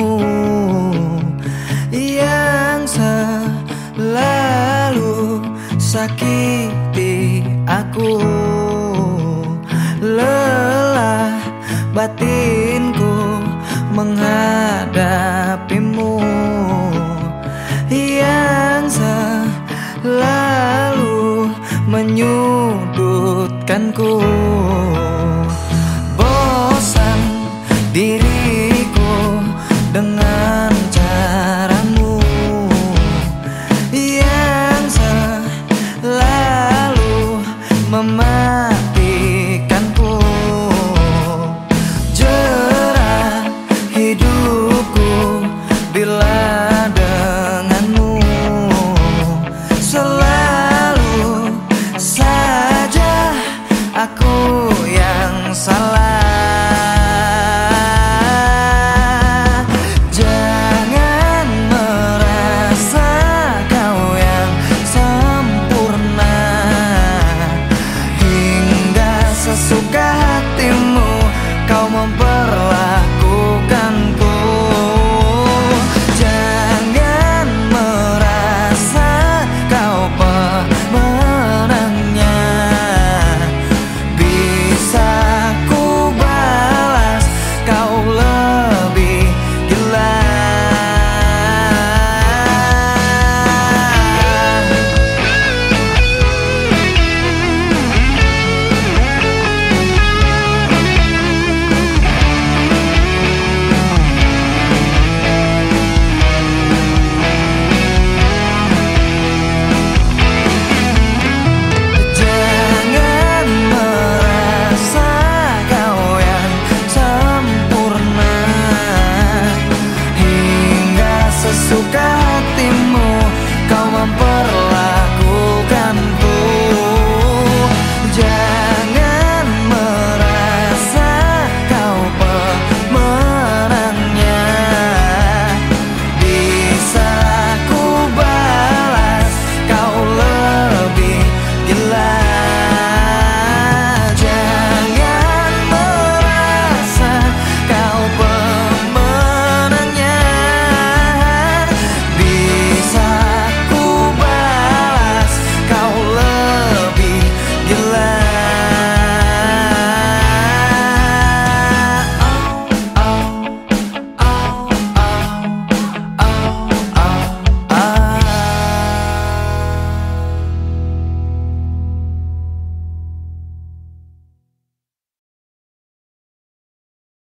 kamu yang selalu sakiti aku lelah batinku menghadapimu yang selalu menyudutkanku. I. seu carro.